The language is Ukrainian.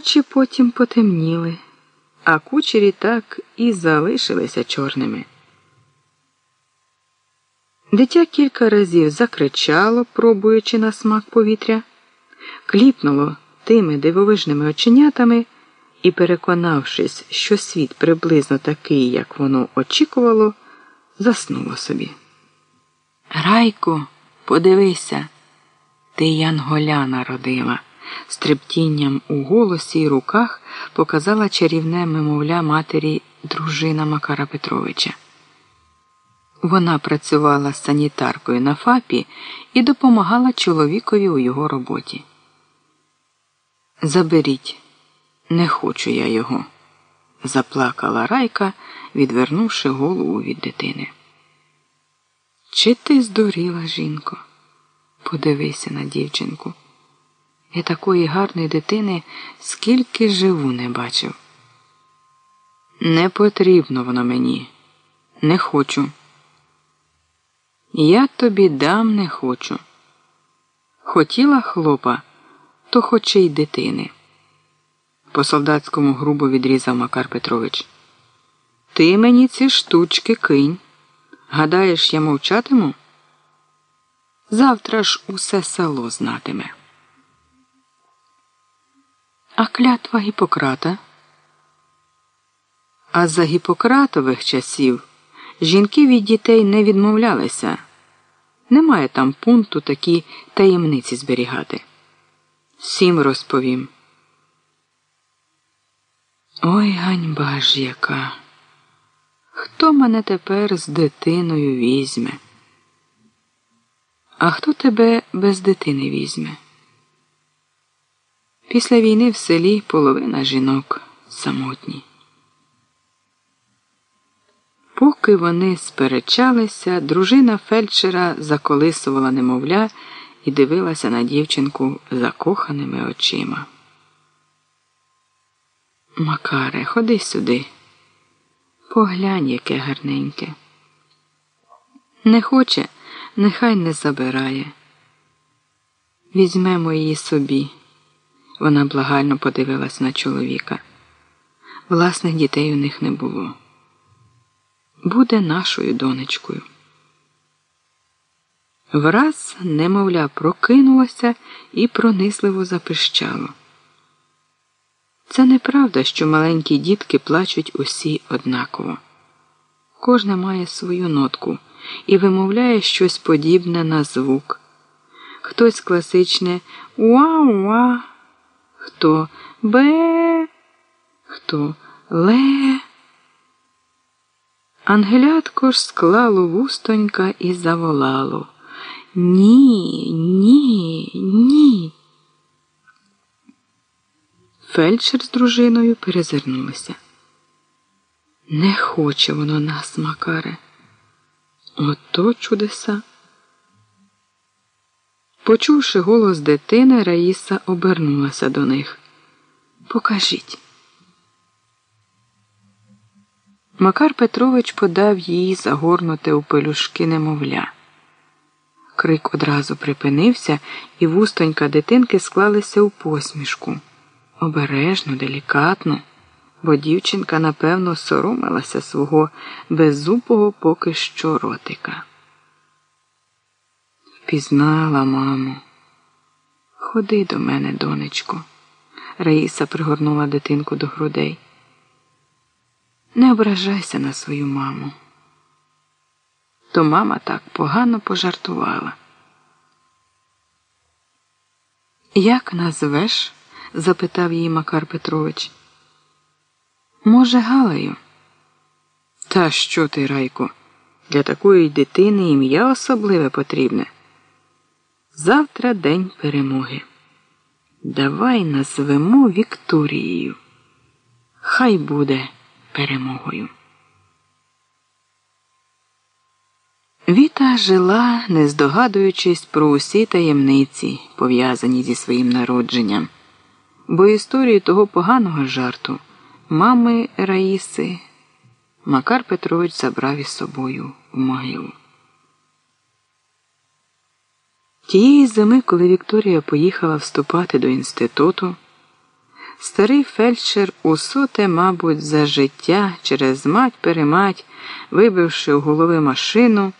Очі потім потемніли, а кучері так і залишилися чорними. Дитя кілька разів закричало, пробуючи на смак повітря, кліпнуло тими дивовижними оченятами і, переконавшись, що світ приблизно такий, як воно очікувало, заснуло собі. Райку, подивися, ти Янголя народила. З трептінням у голосі й руках показала чарівне мимовля матері дружина Макара Петровича. Вона працювала санітаркою на ФАПі і допомагала чоловікові у його роботі. Заберіть, не хочу я його, заплакала Райка, відвернувши голову від дитини. Чи ти здуріла, жінко? Подивися на дівчинку. Я такої гарної дитини скільки живу не бачив. Не потрібно воно мені, не хочу. Я тобі дам не хочу. Хотіла хлопа, то хоче й дитини. По солдатському грубо відрізав Макар Петрович. Ти мені ці штучки кинь. Гадаєш, я мовчатиму? Завтра ж усе село знатиме. А клятва Гіппократа? А за Гіппократових часів жінки від дітей не відмовлялися. Немає там пункту такі таємниці зберігати. Всім розповім. Ой, ганьба ж яка. Хто мене тепер з дитиною візьме? А хто тебе без дитини візьме? Після війни в селі половина жінок самотні. Поки вони сперечалися, дружина фельдшера заколисувала немовля і дивилася на дівчинку закоханими очима. Макаре, ходи сюди. Поглянь, яке гарненьке. Не хоче, нехай не забирає. Візьмемо її собі. Вона благально подивилась на чоловіка. Власних дітей у них не було. Буде нашою донечкою. Враз, немовля, прокинулося і пронисливо запищало. Це неправда, що маленькі дітки плачуть усі однаково. Кожна має свою нотку і вимовляє щось подібне на звук. Хтось класичне уа-уа, хто бе, хто ле. Ангелятко ж склало вустонька і заволало. Ні, ні, ні. Фельдшер з дружиною перезирнулися. Не хоче воно нас, Макаре. Ото чудеса. Почувши голос дитини, Раїса обернулася до них. Покажіть. Макар Петрович подав їй загорнуте у пелюшки немовля. Крик одразу припинився, і вустонька дитинки склалися у посмішку. Обережно, делікатно, бо дівчинка, напевно, соромилася свого беззупого поки що ротика. Впізнала, мамо. Ходи до мене, донечко. Раїса пригорнула дитинку до грудей. Не ображайся на свою маму. То мама так погано пожартувала. Як назвеш? запитав її Макар Петрович. Може, Галею? Та що ти, Райко? Для такої дитини ім'я особливе потрібне. Завтра день перемоги. Давай назвемо Вікторією. Хай буде перемогою. Віта жила, не здогадуючись про усі таємниці, пов'язані зі своїм народженням, бо історію того поганого жарту мами Раїси Макар Петрович забрав із собою в могилу. Тієї зими, коли Вікторія поїхала вступати до інституту, Старий фельдшер усоте, мабуть, за життя через мать перемать, вибивши у голови машину.